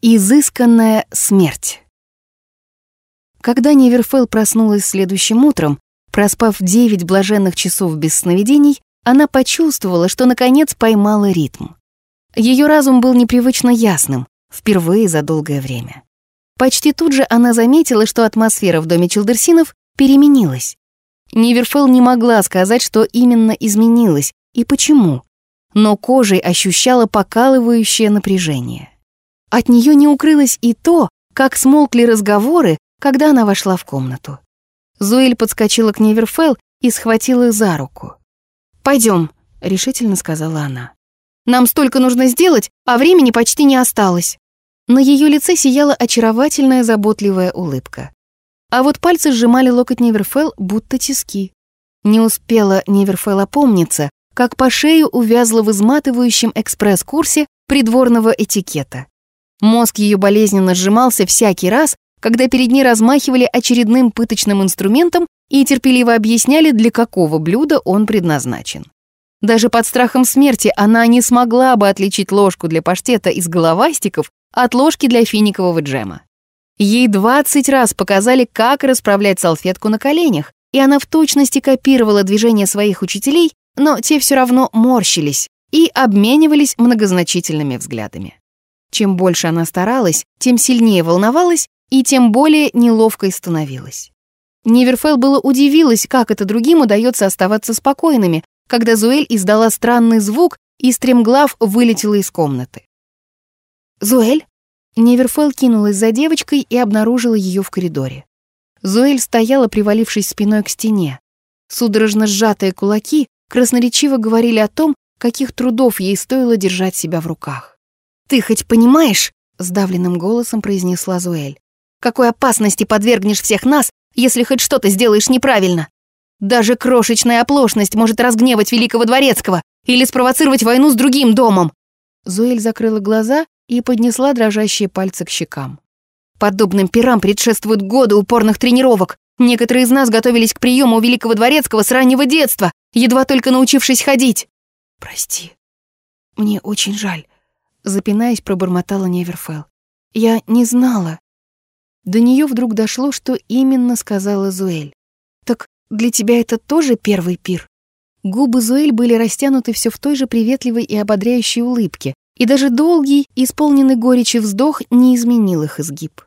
Изысканная смерть. Когда Неверфелл проснулась следующим утром, проспав девять блаженных часов без сновидений, она почувствовала, что наконец поймала ритм. Ее разум был непривычно ясным, впервые за долгое время. Почти тут же она заметила, что атмосфера в доме Челдерсинов переменилась. Неверфелл не могла сказать, что именно изменилось и почему, но кожей ощущала покалывающее напряжение. От нее не укрылось и то, как смолкли разговоры, когда она вошла в комнату. Зоэль подскочила к Неверфелл и схватила за руку. «Пойдем», — решительно сказала она. «Нам столько нужно сделать, а времени почти не осталось». На ее лице сияла очаровательная заботливая улыбка. А вот пальцы сжимали локоть Неверфелл, будто тиски. Не успела Неверфелл опомниться, как по шею увязла в изматывающем экспресс-курсе придворного этикета. Мозг ее болезненно сжимался всякий раз, когда перед ней размахивали очередным пыточным инструментом и терпеливо объясняли, для какого блюда он предназначен. Даже под страхом смерти она не смогла бы отличить ложку для паштета из головастиков от ложки для финикового джема. Ей 20 раз показали, как расправлять салфетку на коленях, и она в точности копировала движения своих учителей, но те все равно морщились и обменивались многозначительными взглядами. Чем больше она старалась, тем сильнее волновалась и тем более неловкой становилась. Неверфелл было удивилась, как это другим удается оставаться спокойными, когда Зуэль издала странный звук и стремглав вылетела из комнаты. «Зуэль?» Неверфелл кинулась за девочкой и обнаружила ее в коридоре. Зуэль стояла, привалившись спиной к стене. Судорожно сжатые кулаки красноречиво говорили о том, каких трудов ей стоило держать себя в руках. «Ты хоть понимаешь?» — сдавленным голосом произнесла Зуэль. «Какой опасности подвергнешь всех нас, если хоть что-то сделаешь неправильно? Даже крошечная оплошность может разгневать великого дворецкого или спровоцировать войну с другим домом!» Зуэль закрыла глаза и поднесла дрожащие пальцы к щекам. «Подобным пирам предшествуют годы упорных тренировок. Некоторые из нас готовились к приему у великого дворецкого с раннего детства, едва только научившись ходить». «Прости, мне очень жаль», запинаясь, пробормотала Неверфелл. «Я не знала». До нее вдруг дошло, что именно сказала Зуэль. «Так для тебя это тоже первый пир?» Губы Зуэль были растянуты все в той же приветливой и ободряющей улыбке, и даже долгий, исполненный горечи вздох не изменил их изгиб.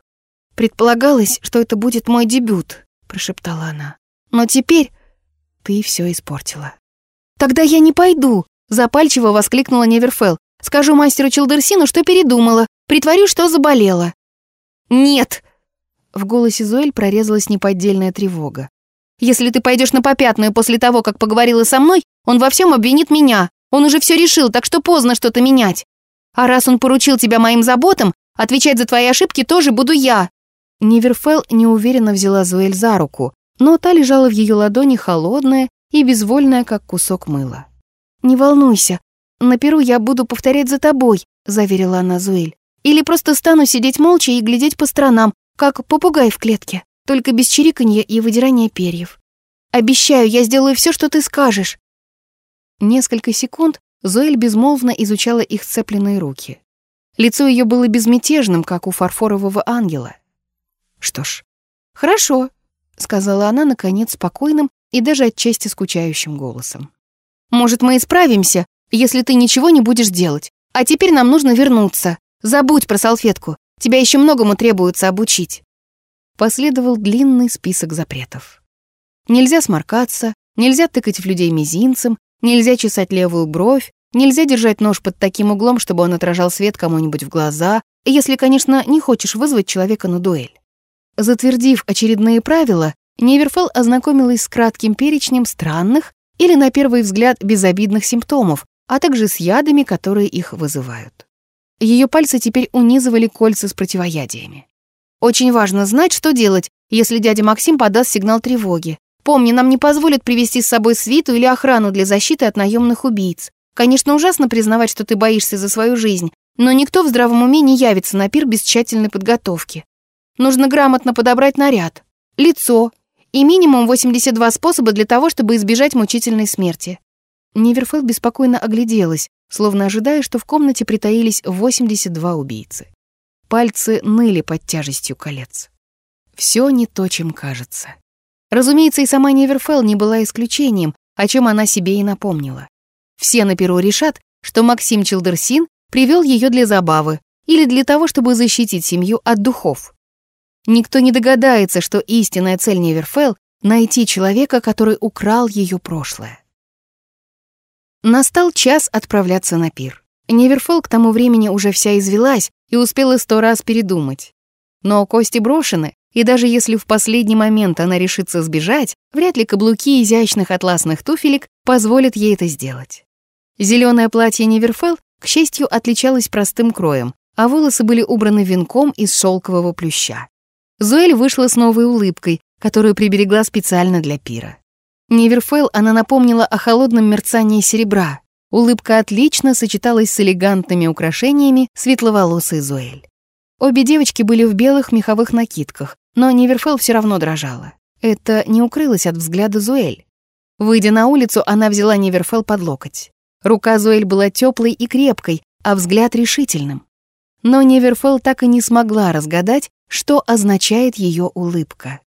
«Предполагалось, что это будет мой дебют», — прошептала она. «Но теперь ты все испортила». «Тогда я не пойду», — запальчиво воскликнула Неверфелл. Скажу мастеру Челдерсину, что передумала. Притворю, что заболела». «Нет!» В голосе Зоэль прорезалась неподдельная тревога. «Если ты пойдешь на попятную после того, как поговорила со мной, он во всем обвинит меня. Он уже все решил, так что поздно что-то менять. А раз он поручил тебя моим заботам, отвечать за твои ошибки тоже буду я». Ниверфелл неуверенно взяла Зоэль за руку, но та лежала в ее ладони холодная и безвольная, как кусок мыла. «Не волнуйся, «На перу я буду повторять за тобой», — заверила она Зуэль. «Или просто стану сидеть молча и глядеть по сторонам, как попугай в клетке, только без чириканья и выдирания перьев. Обещаю, я сделаю все, что ты скажешь». Несколько секунд Зоэль безмолвно изучала их сцепленные руки. Лицо ее было безмятежным, как у фарфорового ангела. «Что ж, хорошо», — сказала она, наконец, спокойным и даже отчасти скучающим голосом. «Может, мы исправимся, если ты ничего не будешь делать. А теперь нам нужно вернуться. Забудь про салфетку. Тебя еще многому требуется обучить». Последовал длинный список запретов. Нельзя сморкаться, нельзя тыкать в людей мизинцем, нельзя чесать левую бровь, нельзя держать нож под таким углом, чтобы он отражал свет кому-нибудь в глаза, если, конечно, не хочешь вызвать человека на дуэль. Затвердив очередные правила, Неверфелл ознакомилась с кратким перечнем странных или, на первый взгляд, безобидных симптомов, а также с ядами, которые их вызывают. Ее пальцы теперь унизывали кольца с противоядиями. Очень важно знать, что делать, если дядя Максим подаст сигнал тревоги. Помни, нам не позволят привести с собой свиту или охрану для защиты от наемных убийц. Конечно, ужасно признавать, что ты боишься за свою жизнь, но никто в здравом уме не явится на пир без тщательной подготовки. Нужно грамотно подобрать наряд, лицо и минимум 82 способа для того, чтобы избежать мучительной смерти. Неверфелл беспокойно огляделась, словно ожидая, что в комнате притаились 82 убийцы. пальцы ныли под тяжестью колец. Все не то, чем кажется. Разумеется, и сама Неверфелл не была исключением, о чем она себе и напомнила. Все на перу решат, что Максим Челдерсин привел ее для забавы или для того, чтобы защитить семью от духов. Никто не догадается, что истинная цель Неверфелл — найти человека, который украл ее прошлое. Настал час отправляться на пир. Неверфелл к тому времени уже вся извелась и успела сто раз передумать. Но кости брошены, и даже если в последний момент она решится сбежать, вряд ли каблуки изящных атласных туфелек позволят ей это сделать. Зеленое платье Неверфелл, к счастью, отличалось простым кроем, а волосы были убраны венком из шелкового плюща. Зуэль вышла с новой улыбкой, которую приберегла специально для пира. Неверфелл она напомнила о холодном мерцании серебра. Улыбка отлично сочеталась с элегантными украшениями светловолосой Зуэль. Обе девочки были в белых меховых накидках, но Неверфелл все равно дрожала. Это не укрылось от взгляда Зуэль. Выйдя на улицу, она взяла Неверфелл под локоть. Рука Зуэль была теплой и крепкой, а взгляд решительным. Но Неверфелл так и не смогла разгадать, что означает ее улыбка.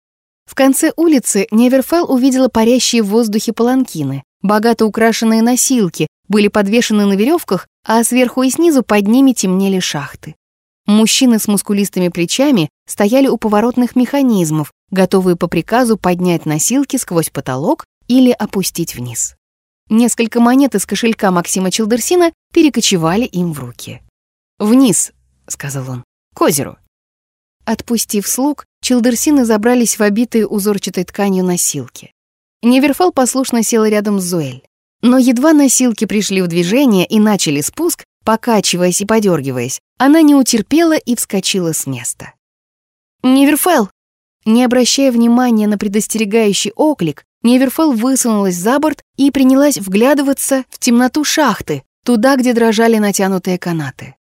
В конце улицы Неверфелл увидела парящие в воздухе паланкины, богато украшенные носилки, были подвешены на веревках, а сверху и снизу под ними темнели шахты. Мужчины с мускулистыми плечами стояли у поворотных механизмов, готовые по приказу поднять носилки сквозь потолок или опустить вниз. Несколько монет из кошелька Максима Челдерсина перекочевали им в руки. «Вниз», — сказал он, — «к озеру». Отпустив слуг, Челдерсины забрались в обитые узорчатой тканью носилки. Неверфал послушно села рядом с Зуэль. Но едва носилки пришли в движение и начали спуск, покачиваясь и подергиваясь, она не утерпела и вскочила с места. «Неверфелл!» Не обращая внимания на предостерегающий оклик, Неверфелл высунулась за борт и принялась вглядываться в темноту шахты, туда, где дрожали натянутые канаты.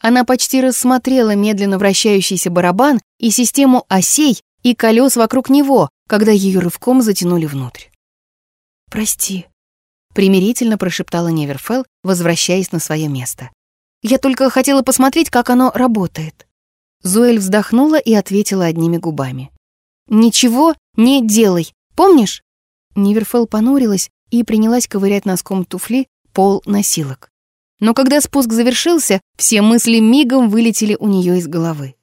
Она почти рассмотрела медленно вращающийся барабан и систему осей и колес вокруг него, когда ее рывком затянули внутрь. «Прости», — примирительно прошептала Неверфелл, возвращаясь на свое место. «Я только хотела посмотреть, как оно работает». Зуэль вздохнула и ответила одними губами. «Ничего не делай, помнишь?» Неверфелл понурилась и принялась ковырять носком туфли пол носилок. Но когда спуск завершился, все мысли мигом вылетели у нее из головы.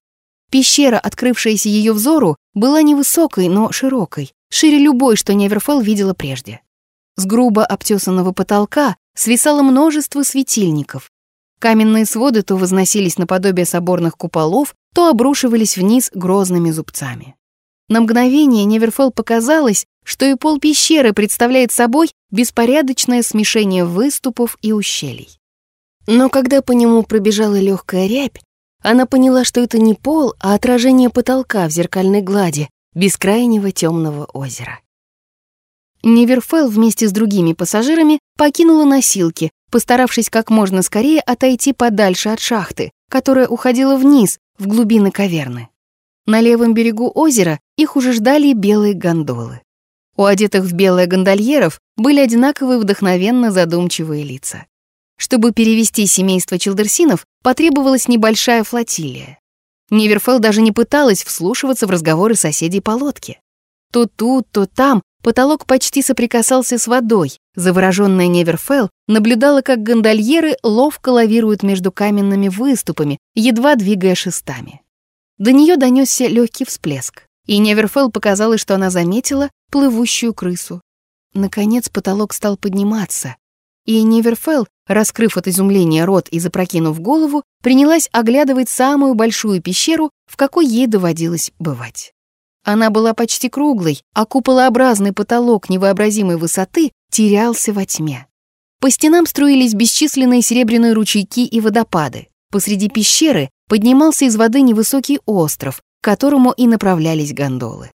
Пещера, открывшаяся ее взору, была невысокой, но широкой, шире любой, что Неверфелл видела прежде. С грубо обтесанного потолка свисало множество светильников. Каменные своды то возносились наподобие соборных куполов, то обрушивались вниз грозными зубцами. На мгновение Неверфелл показалось, что и пол пещеры представляет собой беспорядочное смешение выступов и ущелий. Но когда по нему пробежала легкая рябь, она поняла, что это не пол, а отражение потолка в зеркальной глади бескрайнего темного озера. Неверфелл вместе с другими пассажирами покинула носилки, постаравшись как можно скорее отойти подальше от шахты, которая уходила вниз, в глубины каверны. На левом берегу озера их уже ждали белые гондолы. У одетых в белое гондольеров были одинаковые вдохновенно задумчивые лица. Чтобы перевести семейство Чилдерсинов, потребовалась небольшая флотилия. Неверфелл даже не пыталась вслушиваться в разговоры соседей по лодке. То тут, то там потолок почти соприкасался с водой. Завороженная Неверфелл наблюдала, как гондольеры ловко лавируют между каменными выступами, едва двигая шестами. До нее донесся легкий всплеск, и Неверфелл показалось, что она заметила плывущую крысу. Наконец потолок стал подниматься, и Неверфелл, раскрыв от изумления рот и запрокинув голову, принялась оглядывать самую большую пещеру, в какой ей доводилось бывать. Она была почти круглой, а куполообразный потолок невообразимой высоты терялся во тьме. По стенам струились бесчисленные серебряные ручейки и водопады. Посреди пещеры поднимался из воды невысокий остров, к которому и направлялись гондолы.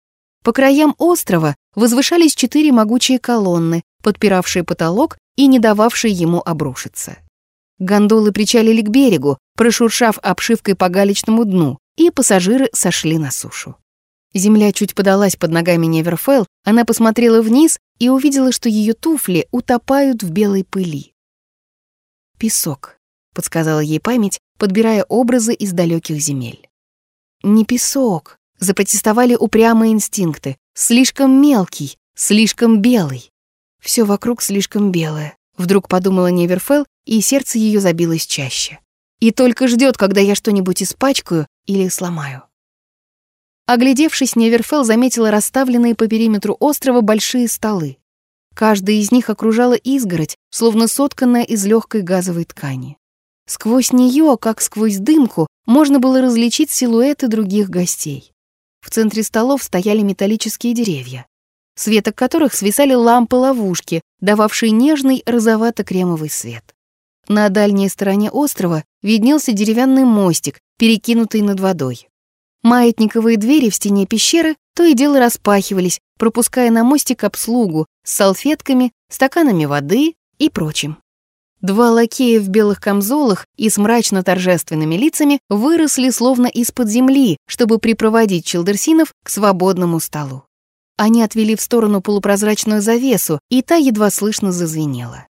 По краям острова возвышались четыре могучие колонны, подпиравшие потолок и не дававшие ему обрушиться. Гондолы причалили к берегу, прошуршав обшивкой по галечному дну, и пассажиры сошли на сушу. Земля чуть подалась под ногами Неверфелл, она посмотрела вниз и увидела, что ее туфли утопают в белой пыли. «Песок», — подсказала ей память, подбирая образы из далеких земель. «Не песок», — запротестовали упрямые инстинкты. «Слишком мелкий, слишком белый». Все вокруг слишком белое, вдруг подумала Неверфелл, и сердце ее забилось чаще. И только ждет, когда я что-нибудь испачкаю или сломаю. Оглядевшись, Неверфелл заметила расставленные по периметру острова большие столы. Каждая из них окружала изгородь, словно сотканная из легкой газовой ткани. Сквозь нее, как сквозь дымку, можно было различить силуэты других гостей. В центре столов стояли металлические деревья, с веток которых свисали лампы-ловушки, дававшие нежный розовато-кремовый свет. На дальней стороне острова виднелся деревянный мостик, перекинутый над водой. Маятниковые двери в стене пещеры то и дело распахивались, пропуская на мостик обслугу с салфетками, стаканами воды и прочим. Два лакея в белых камзолах и с мрачно-торжественными лицами выросли словно из-под земли, чтобы припроводить челдерсинов к свободному столу. Они отвели в сторону полупрозрачную завесу, и та едва слышно зазвенела.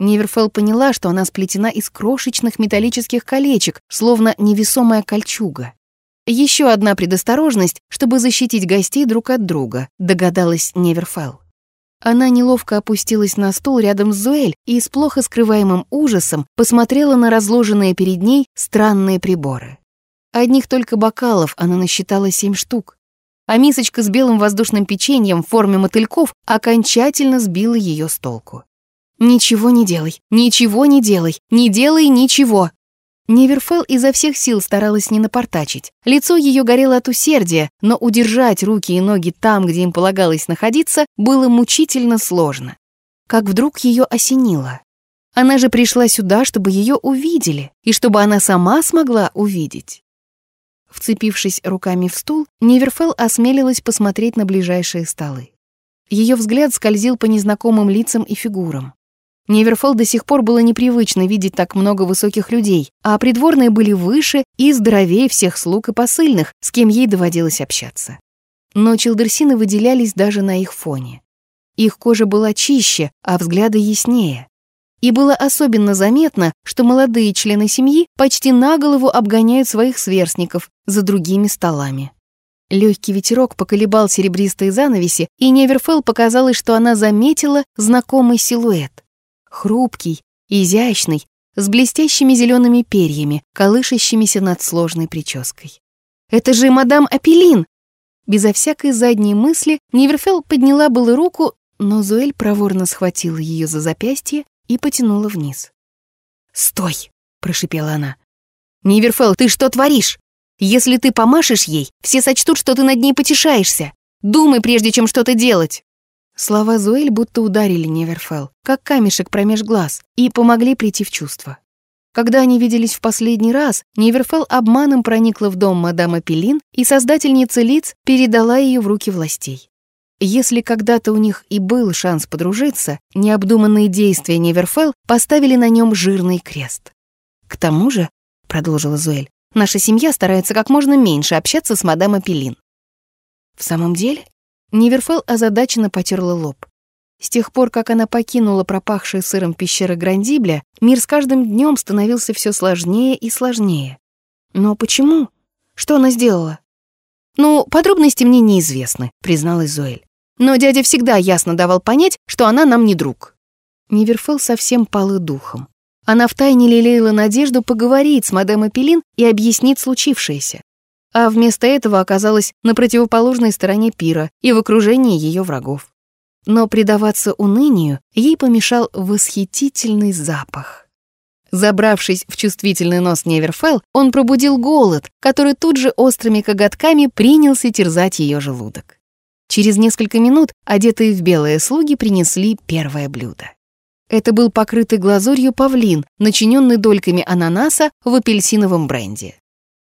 Неверфелл поняла, что она сплетена из крошечных металлических колечек, словно невесомая кольчуга. Еще одна предосторожность, чтобы защитить гостей друг от друга, догадалась Неверфелл. Она неловко опустилась на стул рядом с Зуэль и с плохо скрываемым ужасом посмотрела на разложенные перед ней странные приборы. Одних только бокалов она насчитала семь штук, а мисочка с белым воздушным печеньем в форме мотыльков окончательно сбила ее с толку. «Ничего не делай, ничего не делай, не делай ничего!» Неверфелл изо всех сил старалась не напортачить. Лицо ее горело от усердия, но удержать руки и ноги там, где им полагалось находиться, было мучительно сложно. Как вдруг ее осенило. Она же пришла сюда, чтобы ее увидели, и чтобы она сама смогла увидеть. Вцепившись руками в стул, Неверфелл осмелилась посмотреть на ближайшие столы. Ее взгляд скользил по незнакомым лицам и фигурам. Неверфелл до сих пор было непривычно видеть так много высоких людей, а придворные были выше и здоровее всех слуг и посыльных, с кем ей доводилось общаться. Но челдерсины выделялись даже на их фоне. Их кожа была чище, а взгляды яснее. И было особенно заметно, что молодые члены семьи почти на голову обгоняют своих сверстников за другими столами. Легкий ветерок поколебал серебристые занавеси, и Неверфелл показалось, что она заметила знакомый силуэт хрупкий, изящный, с блестящими зелеными перьями, колышащимися над сложной прической. «Это же мадам Апеллин!» Безо всякой задней мысли Неверфелл подняла было руку, но Зуэль проворно схватила ее за запястье и потянула вниз. «Стой!» — прошипела она. «Неверфелл, ты что творишь? Если ты помашешь ей, все сочтут, что ты над ней потешаешься. Думай, прежде чем что-то делать!» Слова Зуэль будто ударили Неверфелл, как камешек промеж глаз, и помогли прийти в чувство. Когда они виделись в последний раз, Неверфелл обманом проникла в дом мадам Апеллин, и создательница лиц передала ее в руки властей. Если когда-то у них и был шанс подружиться, необдуманные действия Неверфелл поставили на нем жирный крест. «К тому же», — продолжила Зуэль, «наша семья старается как можно меньше общаться с мадам Апеллин». «В самом деле?» Неверфелл озадаченно потерла лоб. С тех пор, как она покинула пропахшие сыром пещеры Грандибля, мир с каждым днем становился все сложнее и сложнее. Но почему? Что она сделала? «Ну, подробности мне неизвестны», — призналась Зоэль. «Но дядя всегда ясно давал понять, что она нам не друг». Неверфелл совсем пала духом. Она втайне лелеяла надежду поговорить с мадам Апеллин и объяснить случившееся а вместо этого оказалась на противоположной стороне пира и в окружении ее врагов. Но предаваться унынию ей помешал восхитительный запах. Забравшись в чувствительный нос Неверфелл, он пробудил голод, который тут же острыми коготками принялся терзать ее желудок. Через несколько минут одетые в белые слуги принесли первое блюдо. Это был покрытый глазурью павлин, начиненный дольками ананаса в апельсиновом бренде.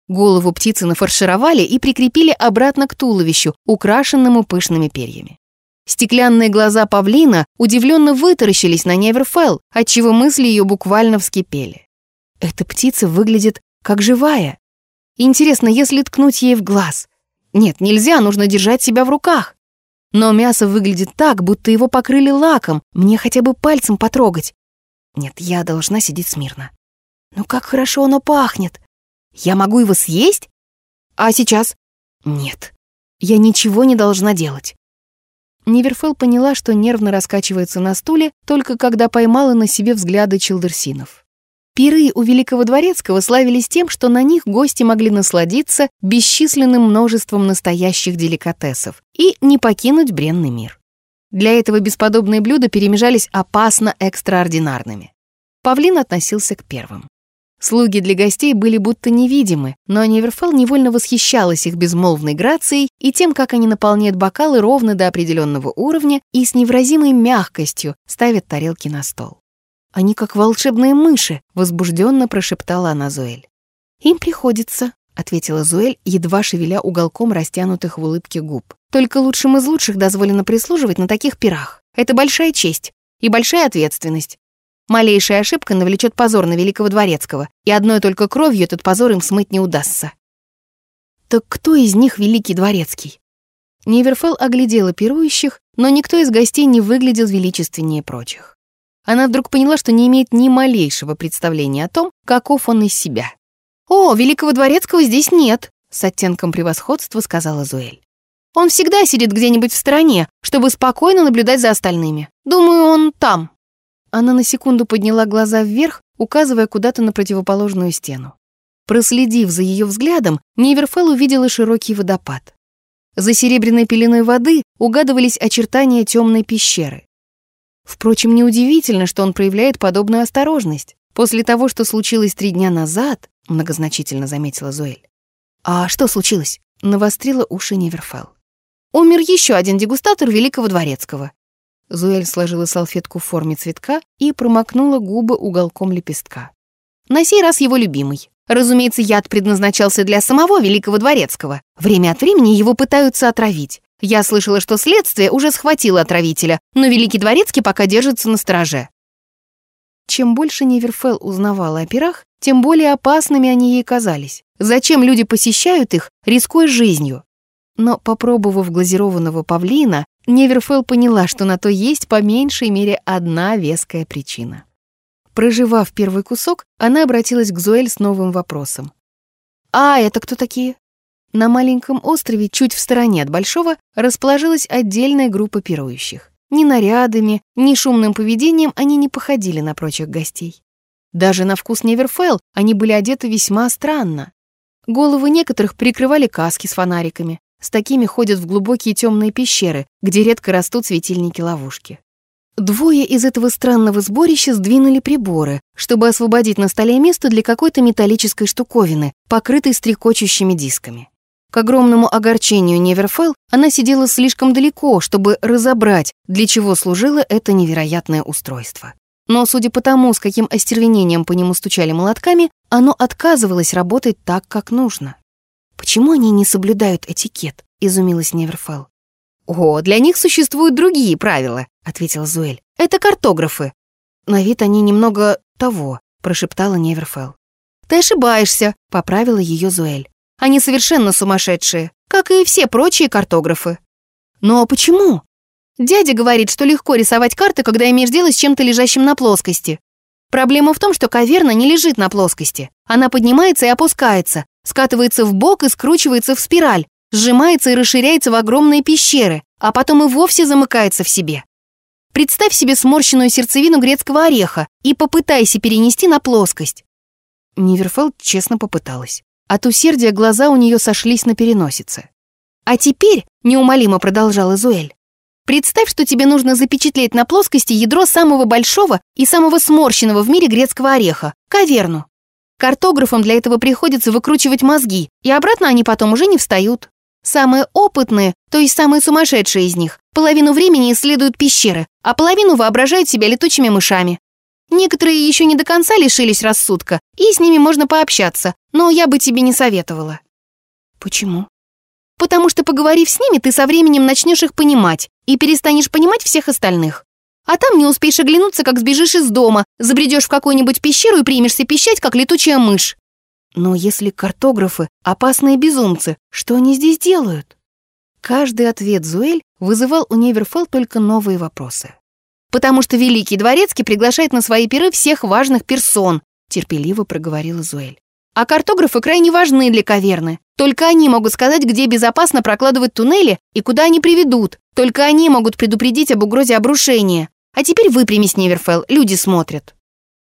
Голову птицы нафаршировали и прикрепили обратно к туловищу, украшенному пышными перьями. Стеклянные глаза павлина удивленно вытаращились на Неверфелл, отчего мысли ее буквально вскипели. Эта птица выглядит как живая. Интересно, если ткнуть ей в глаз? Нет, нельзя, нужно держать себя в руках. Но мясо выглядит так, будто его покрыли лаком, мне хотя бы пальцем потрогать. Нет, я должна сидеть смирно. Но как хорошо оно пахнет. Я могу его съесть? А сейчас? Нет. Я ничего не должна делать. Неверфелл поняла, что нервно раскачивается на стуле, только когда поймала на себе взгляды Чилдерсинов. Пиры у Великого Дворецкого славились тем, что на них гости могли насладиться бесчисленным множеством настоящих деликатесов и не покинуть бренный мир. Для этого бесподобные блюда перемежались опасно экстраординарными. Павлин относился к первым. Слуги для гостей были будто невидимы, но Неверфелл невольно восхищалась их безмолвной грацией и тем, как они наполняют бокалы ровно до определенного уровня и с невразимой мягкостью ставят тарелки на стол. «Они как волшебные мыши», — возбужденно прошептала она Зуэль. «Им приходится», — ответила Зуэль, едва шевеля уголком растянутых в улыбке губ. «Только лучшим из лучших дозволено прислуживать на таких пирах. Это большая честь и большая ответственность. Малейшая ошибка навлечет позор на Великого Дворецкого, и одной только кровью этот позор им смыть не удастся». «Так кто из них Великий Дворецкий?» Неверфелл оглядела пирующих, но никто из гостей не выглядел величественнее прочих она вдруг поняла, что не имеет ни малейшего представления о том, каков он из себя. «О, Великого Дворецкого здесь нет», — с оттенком превосходства сказала Зуэль. «Он всегда сидит где-нибудь в стороне, чтобы спокойно наблюдать за остальными. Думаю, он там». Она на секунду подняла глаза вверх, указывая куда-то на противоположную стену. Проследив за ее взглядом, Неверфелл увидела широкий водопад. За серебряной пеленой воды угадывались очертания темной пещеры. Впрочем, неудивительно, что он проявляет подобную осторожность. После того, что случилось три дня назад, многозначительно заметила Зоэль. А что случилось? Навострила уши Неверфелл. Умер еще один дегустатор Великого Дворецкого. Зуэль сложила салфетку в форме цветка и промокнула губы уголком лепестка. На сей раз его любимый. Разумеется, яд предназначался для самого Великого Дворецкого. Время от времени его пытаются отравить. Я слышала, что следствие уже схватило отравителя, но Великий Дворецкий пока держится на страже. Чем больше Неверфелл узнавала о пирах, тем более опасными они ей казались. Зачем люди посещают их, рискуя жизнью? Но, попробовав глазированного павлина, Неверфелл поняла, что на то есть по меньшей мере одна веская причина. Проживав первый кусок, она обратилась к Зоэль с новым вопросом. «А это кто такие?» На маленьком острове, чуть в стороне от Большого, расположилась отдельная группа пирующих. Ни нарядами, ни шумным поведением они не походили на прочих гостей. Даже на вкус Неверфелл они были одеты весьма странно. Головы некоторых прикрывали каски с фонариками. С такими ходят в глубокие темные пещеры, где редко растут светильники-ловушки. Двое из этого странного сборища сдвинули приборы, чтобы освободить на столе место для какой-то металлической штуковины, покрытой стрекочущими дисками. К огромному огорчению Неверфелл она сидела слишком далеко, чтобы разобрать, для чего служило это невероятное устройство. Но судя по тому, с каким остервенением по нему стучали молотками, оно отказывалось работать так, как нужно. «Почему они не соблюдают этикет?» — изумилась Неверфелл. «О, для них существуют другие правила», — ответила Зуэль. «Это картографы». «На вид они немного того», — прошептала Неверфелл. «Ты ошибаешься», — поправила ее Зуэль. Они совершенно сумасшедшие, как и все прочие картографы. Но почему? Дядя говорит, что легко рисовать карты, когда имеешь дело с чем-то лежащим на плоскости. Проблема в том, что каверна не лежит на плоскости. Она поднимается и опускается, скатывается в бок и скручивается в спираль, сжимается и расширяется в огромные пещеры, а потом и вовсе замыкается в себе. Представь себе сморщенную сердцевину грецкого ореха и попытайся перенести на плоскость. Ниверфелд честно попыталась. От усердия глаза у нее сошлись на переносице. «А теперь», — неумолимо продолжала Зуэль, «представь, что тебе нужно запечатлеть на плоскости ядро самого большого и самого сморщенного в мире грецкого ореха — каверну. Картографам для этого приходится выкручивать мозги, и обратно они потом уже не встают. Самые опытные, то есть самые сумасшедшие из них, половину времени исследуют пещеры, а половину воображают себя летучими мышами. Некоторые еще не до конца лишились рассудка, и с ними можно пообщаться, но я бы тебе не советовала». «Почему?» «Потому что, поговорив с ними, ты со временем начнешь их понимать и перестанешь понимать всех остальных. А там не успеешь оглянуться, как сбежишь из дома, забредешь в какую-нибудь пещеру и примешься пищать, как летучая мышь». «Но если картографы — опасные безумцы, что они здесь делают?» Каждый ответ Зуэль вызывал у Неверфелл только новые вопросы потому что Великий Дворецкий приглашает на свои пиры всех важных персон», терпеливо проговорила Зуэль. А картографы крайне важны для каверны. Только они могут сказать, где безопасно прокладывать туннели и куда они приведут. Только они могут предупредить об угрозе обрушения. А теперь выпрямись, Неверфелл, люди смотрят».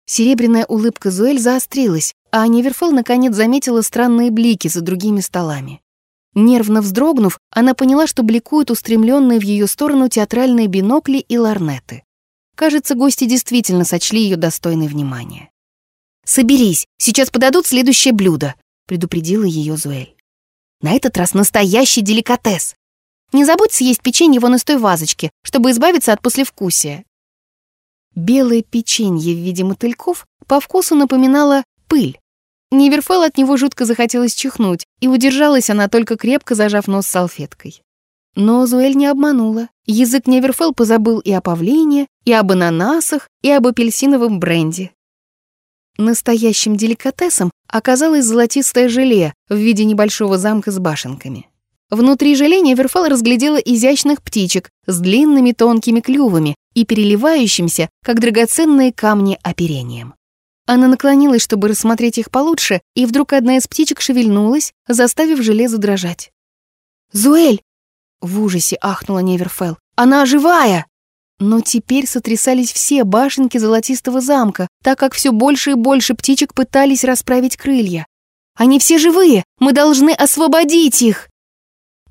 Серебряная улыбка Зуэль заострилась, а Неверфелл наконец заметила странные блики за другими столами. Нервно вздрогнув, она поняла, что бликуют устремленные в ее сторону театральные бинокли и ларнеты. Кажется, гости действительно сочли ее достойной внимания. «Соберись, сейчас подадут следующее блюдо», — предупредила ее Зуэль. «На этот раз настоящий деликатес. Не забудь съесть печенье вон из той вазочки, чтобы избавиться от послевкусия». Белое печенье в виде мотыльков по вкусу напоминало пыль. Неверфел от него жутко захотелось чихнуть, и удержалась она, только крепко зажав нос салфеткой. Но Зуэль не обманула. Язык Неверфел позабыл и о павлине, и об ананасах, и об апельсиновом бренде. Настоящим деликатесом оказалось золотистое желе в виде небольшого замка с башенками. Внутри желе Неверфел разглядела изящных птичек с длинными тонкими клювами и переливающимся, как драгоценные камни, оперением. Она наклонилась, чтобы рассмотреть их получше, и вдруг одна из птичек шевельнулась, заставив железо дрожать. «Зуэль!» — в ужасе ахнула Неверфелл. «Она живая!» Но теперь сотрясались все башенки Золотистого замка, так как все больше и больше птичек пытались расправить крылья. «Они все живые! Мы должны освободить их!»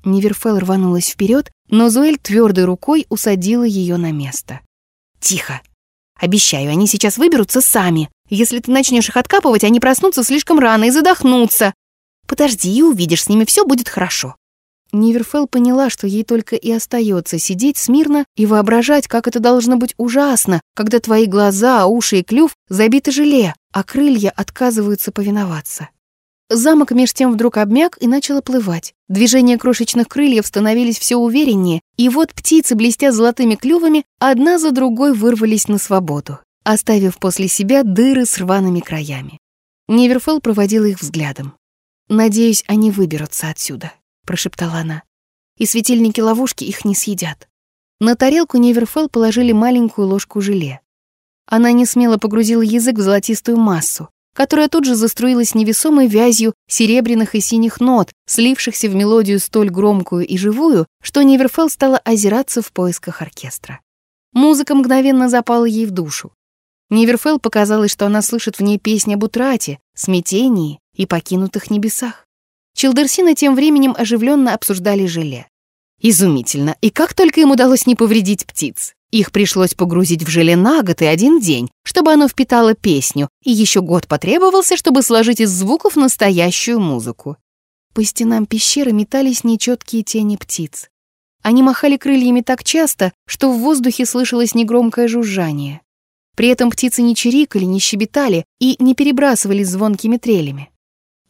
Неверфелл рванулась вперед, но Зуэль твердой рукой усадила ее на место. «Тихо! Обещаю, они сейчас выберутся сами. Если ты начнешь их откапывать, они проснутся слишком рано и задохнутся. Подожди и увидишь, с ними все будет хорошо». Ниверфелл поняла, что ей только и остается сидеть смирно и воображать, как это должно быть ужасно, когда твои глаза, уши и клюв забиты желе, а крылья отказываются повиноваться. Замок меж тем вдруг обмяк и начал оплывать. Движения крошечных крыльев становились все увереннее, и вот птицы, блестя золотыми клювами, одна за другой вырвались на свободу, оставив после себя дыры с рваными краями. Неверфелл проводила их взглядом. «Надеюсь, они выберутся отсюда», — прошептала она. «И светильники ловушки их не съедят». На тарелку Неверфелл положили маленькую ложку желе. Она не смело погрузила язык в золотистую массу, которая тут же заструилась невесомой вязью серебряных и синих нот, слившихся в мелодию столь громкую и живую, что Неверфелл стала озираться в поисках оркестра. Музыка мгновенно запала ей в душу. Неверфелл показалось, что она слышит в ней песни об утрате, смятении и покинутых небесах. Чилдерсины тем временем оживленно обсуждали желе. Изумительно, и как только им удалось не повредить птиц. Их пришлось погрузить в желе на год и один день, чтобы оно впитало песню, и еще год потребовался, чтобы сложить из звуков настоящую музыку. По стенам пещеры метались нечеткие тени птиц. Они махали крыльями так часто, что в воздухе слышалось негромкое жужжание. При этом птицы не чирикали, не щебетали и не перебрасывались звонкими трелями.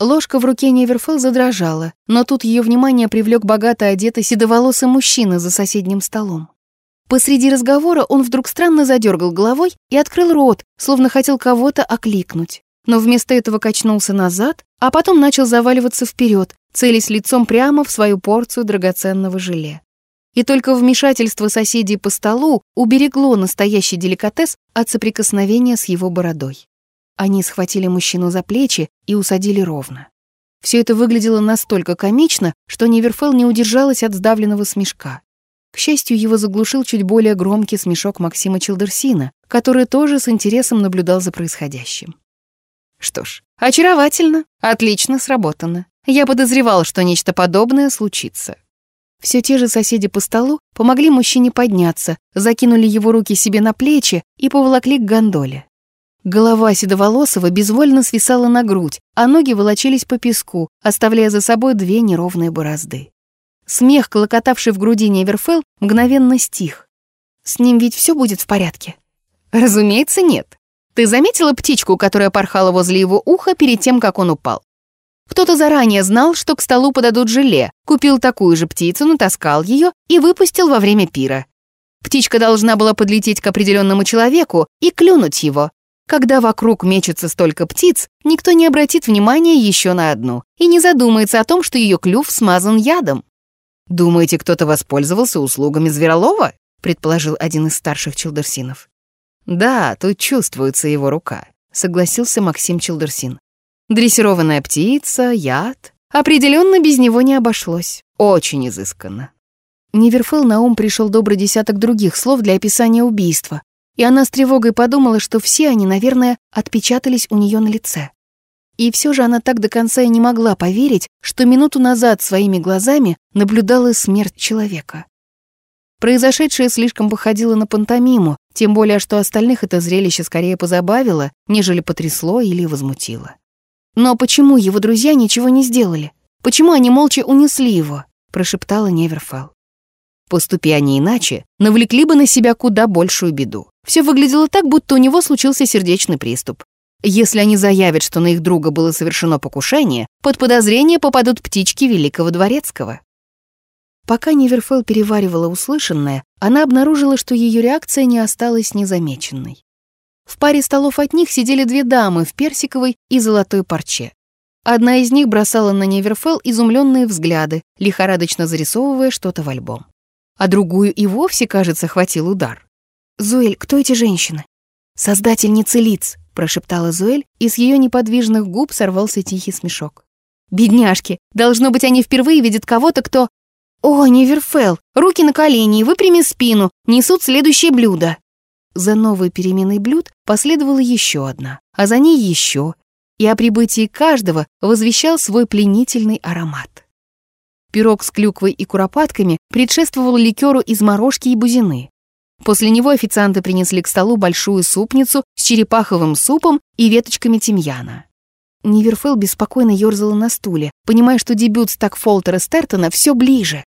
Ложка в руке Неверфелл задрожала, но тут ее внимание привлек богато одетый седоволосый мужчина за соседним столом. Посреди разговора он вдруг странно задергал головой и открыл рот, словно хотел кого-то окликнуть. Но вместо этого качнулся назад, а потом начал заваливаться вперед, целясь лицом прямо в свою порцию драгоценного желе. И только вмешательство соседей по столу уберегло настоящий деликатес от соприкосновения с его бородой. Они схватили мужчину за плечи и усадили ровно. Все это выглядело настолько комично, что Неверфелл не удержалась от сдавленного смешка. К счастью, его заглушил чуть более громкий смешок Максима Челдерсина, который тоже с интересом наблюдал за происходящим. Что ж, очаровательно, отлично сработано. Я подозревал, что нечто подобное случится. Все те же соседи по столу помогли мужчине подняться, закинули его руки себе на плечи и поволокли к гондоле. Голова Седоволосого безвольно свисала на грудь, а ноги волочились по песку, оставляя за собой две неровные борозды. Смех, клокотавший в груди Неверфелл, мгновенно стих. С ним ведь все будет в порядке? Разумеется, нет. Ты заметила птичку, которая порхала возле его уха перед тем, как он упал? Кто-то заранее знал, что к столу подадут желе, купил такую же птицу, натаскал ее и выпустил во время пира. Птичка должна была подлететь к определенному человеку и клюнуть его. Когда вокруг мечется столько птиц, никто не обратит внимания еще на одну и не задумается о том, что ее клюв смазан ядом. «Думаете, кто-то воспользовался услугами Зверолова?» — предположил один из старших Челдерсинов. «Да, тут чувствуется его рука», — согласился Максим Челдерсин. Дрессированная птица, яд. Определенно без него не обошлось. Очень изысканно. Неверфел на ум пришел добрый десяток других слов для описания убийства, и она с тревогой подумала, что все они, наверное, отпечатались у нее на лице. И все же она так до конца и не могла поверить, что минуту назад своими глазами наблюдала смерть человека. Произошедшее слишком походило на пантомиму, тем более, что остальных это зрелище скорее позабавило, нежели потрясло или возмутило. Но почему его друзья ничего не сделали? Почему они молча унесли его? прошептала Неверфелл. Поступи они иначе, навлекли бы на себя куда большую беду. Все выглядело так, будто у него случился сердечный приступ. Если они заявят, что на их друга было совершено покушение, под подозрение попадут птички Великого Дворецкого. Пока Неверфелл переваривала услышанное, она обнаружила, что ее реакция не осталась незамеченной. В паре столов от них сидели две дамы в персиковой и золотой парче. Одна из них бросала на Неверфелл изумленные взгляды, лихорадочно зарисовывая что-то в альбом. А другую и вовсе, кажется, хватил удар. «Зуэль, кто эти женщины?» «Создательницы лиц», — прошептала Зуэль, и с ее неподвижных губ сорвался тихий смешок. «Бедняжки! Должно быть, они впервые видят кого-то, кто...» «О, Неверфелл! Руки на колени выпрями спину! Несут следующее блюдо!» За новой переменой блюд последовала еще одна, а за ней еще, и о прибытии каждого возвещал свой пленительный аромат. Пирог с клюквой и куропатками предшествовал ликеру из морожки и бузины. После него официанты принесли к столу большую супницу с черепаховым супом и веточками тимьяна. Ниверфелл беспокойно ерзала на стуле, понимая, что дебют Стакфолтера Стертона все ближе.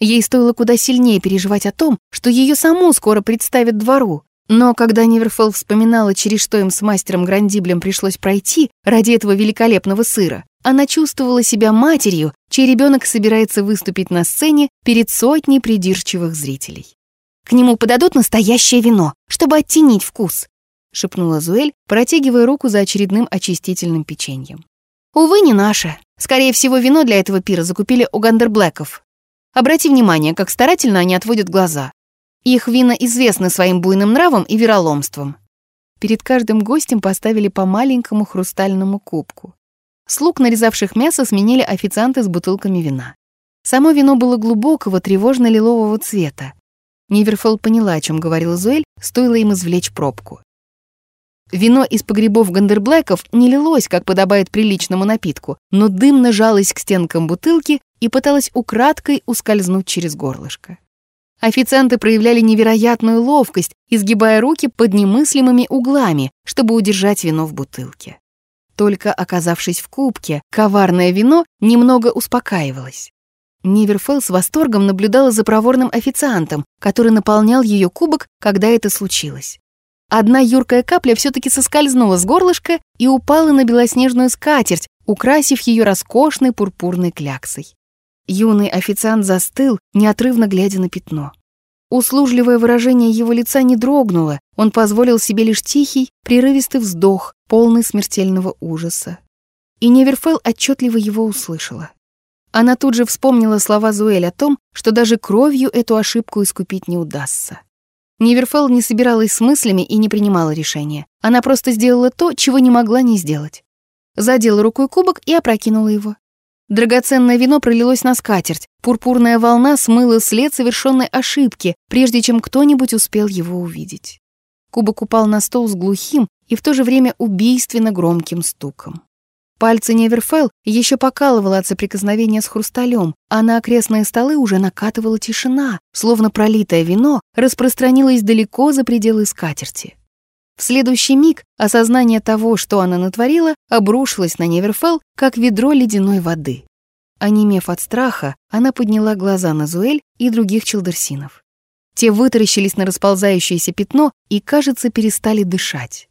Ей стоило куда сильнее переживать о том, что ее саму скоро представят двору. Но когда Ниверфелл вспоминала, через что им с мастером Грандиблем пришлось пройти ради этого великолепного сыра, она чувствовала себя матерью, чей ребенок собирается выступить на сцене перед сотней придирчивых зрителей. К нему подадут настоящее вино, чтобы оттенить вкус», — шепнула Зуэль, протягивая руку за очередным очистительным печеньем. «Увы, не наше. Скорее всего, вино для этого пира закупили у Гандерблэков. Обрати внимание, как старательно они отводят глаза. Их вина известны своим буйным нравом и вероломством». Перед каждым гостем поставили по маленькому хрустальному кубку. Слуг, нарезавших мясо, сменили официанты с бутылками вина. Само вино было глубокого, тревожно-лилового цвета. Ниверфелл поняла, о чем говорила Зуэль, стоило им извлечь пробку. Вино из погребов Гандерблэков не лилось, как подобает приличному напитку, но дымно жалось к стенкам бутылки и пыталось украдкой ускользнуть через горлышко. Официанты проявляли невероятную ловкость, изгибая руки под немыслимыми углами, чтобы удержать вино в бутылке. Только оказавшись в кубке, коварное вино немного успокаивалось. Неверфелл с восторгом наблюдала за проворным официантом, который наполнял ее кубок, когда это случилось. Одна юркая капля все-таки соскользнула с горлышка и упала на белоснежную скатерть, украсив ее роскошной пурпурной кляксой. Юный официант застыл, неотрывно глядя на пятно. Услужливое выражение его лица не дрогнуло, он позволил себе лишь тихий, прерывистый вздох, полный смертельного ужаса. И Неверфелл отчетливо его услышала. Она тут же вспомнила слова Зуэль о том, что даже кровью эту ошибку искупить не удастся. Ниверфелл не собиралась с мыслями и не принимала решения. Она просто сделала то, чего не могла не сделать. Задела рукой кубок и опрокинула его. Драгоценное вино пролилось на скатерть. Пурпурная волна смыла след совершенной ошибки, прежде чем кто-нибудь успел его увидеть. Кубок упал на стол с глухим и в то же время убийственно громким стуком. Пальцы Неверфелл еще покалывало от соприкосновения с хрусталем, а на окрестные столы уже накатывала тишина, словно пролитое вино распространилось далеко за пределы скатерти. В следующий миг осознание того, что она натворила, обрушилось на Неверфелл, как ведро ледяной воды. Онемев от страха, она подняла глаза на Зуэль и других челдерсинов. Те вытаращились на расползающееся пятно и, кажется, перестали дышать.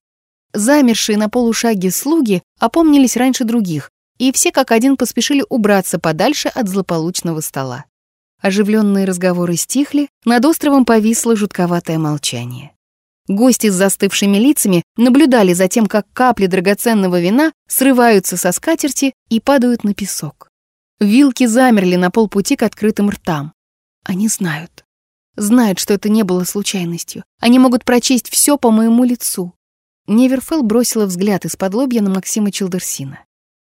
Замершие на полушаге слуги опомнились раньше других, и все как один поспешили убраться подальше от злополучного стола. Оживленные разговоры стихли, над островом повисло жутковатое молчание. Гости с застывшими лицами наблюдали за тем, как капли драгоценного вина срываются со скатерти и падают на песок. Вилки замерли на полпути к открытым ртам. Они знают. Знают, что это не было случайностью. Они могут прочесть все по моему лицу. Неверфелл бросила взгляд из-под лобья на Максима Чилдерсина.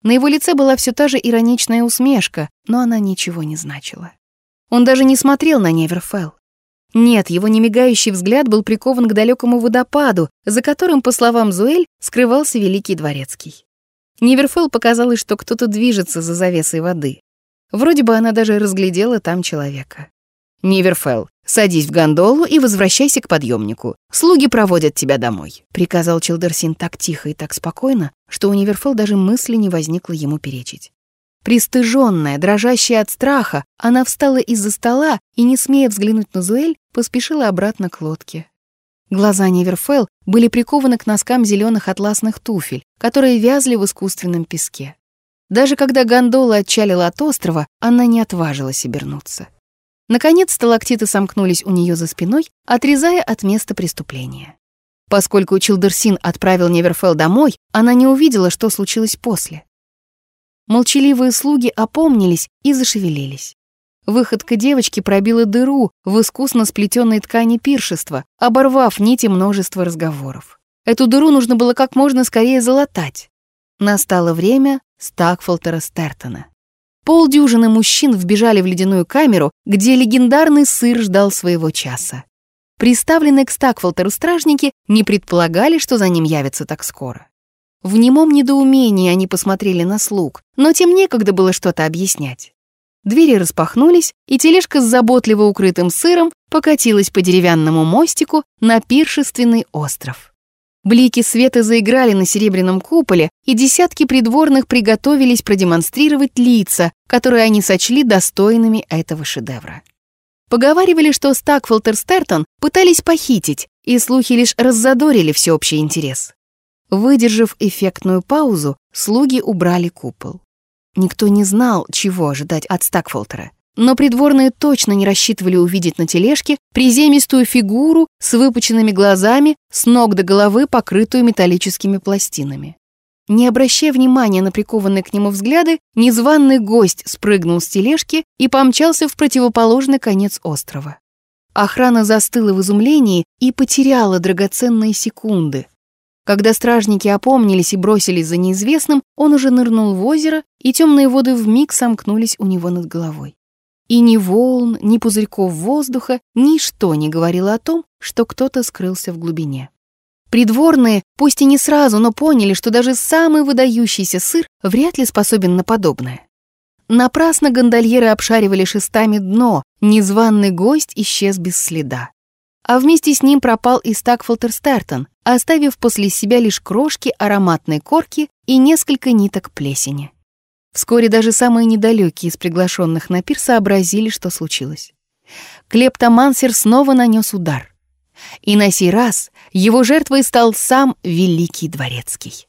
На его лице была все та же ироничная усмешка, но она ничего не значила. Он даже не смотрел на Неверфелл. Нет, его немигающий взгляд был прикован к далекому водопаду, за которым, по словам Зуэль, скрывался Великий Дворецкий. Неверфелл показалось, что кто-то движется за завесой воды. Вроде бы она даже разглядела там человека. «Неверфелл, садись в гондолу и возвращайся к подъемнику. Слуги проводят тебя домой», — приказал Чилдерсин так тихо и так спокойно, что у Неверфелл даже мысли не возникло ему перечить. Пристыженная, дрожащая от страха, она встала из-за стола и, не смея взглянуть на Зуэль, поспешила обратно к лодке. Глаза Неверфелл были прикованы к носкам зеленых атласных туфель, которые вязли в искусственном песке. Даже когда гондола отчалила от острова, она не отважилась обернуться. Наконец сталактиты сомкнулись у нее за спиной, отрезая от места преступления. Поскольку Чилдерсин отправил Неверфелл домой, она не увидела, что случилось после. Молчаливые слуги опомнились и зашевелились. Выходка девочки пробила дыру в искусно сплетенной ткани пиршества, оборвав нити множества разговоров. Эту дыру нужно было как можно скорее залатать. Настало время Стакфолтера Стертона. Полдюжины мужчин вбежали в ледяную камеру, где легендарный сыр ждал своего часа. Приставленные к Стакфолтеру стражники не предполагали, что за ним явятся так скоро. В немом недоумении они посмотрели на слуг, но тем некогда было что-то объяснять. Двери распахнулись, и тележка с заботливо укрытым сыром покатилась по деревянному мостику на пиршественный остров. Блики света заиграли на серебряном куполе, и десятки придворных приготовились продемонстрировать лица, которые они сочли достойными этого шедевра. Поговаривали, что Стакфолтер Стертон пытались похитить, и слухи лишь раззадорили всеобщий интерес. Выдержав эффектную паузу, слуги убрали купол. Никто не знал, чего ожидать от Стакфолтера. Но придворные точно не рассчитывали увидеть на тележке приземистую фигуру с выпученными глазами, с ног до головы покрытую металлическими пластинами. Не обращая внимания на прикованные к нему взгляды, незваный гость спрыгнул с тележки и помчался в противоположный конец острова. Охрана застыла в изумлении и потеряла драгоценные секунды, когда стражники опомнились и бросились за неизвестным, он уже нырнул в озеро, и темные воды вмиг сомкнулись у него над головой. И ни волн, ни пузырьков воздуха, ничто не говорило о том, что кто-то скрылся в глубине. Придворные, пусть и не сразу, но поняли, что даже самый выдающийся сыр вряд ли способен на подобное. Напрасно гондольеры обшаривали шестами дно, незваный гость исчез без следа а вместе с ним пропал и Стакфолтер Стертон, оставив после себя лишь крошки ароматной корки и несколько ниток плесени. Вскоре даже самые недалекие из приглашенных на пир сообразили, что случилось. Клептомансер снова нанес удар. И на сей раз его жертвой стал сам Великий Дворецкий.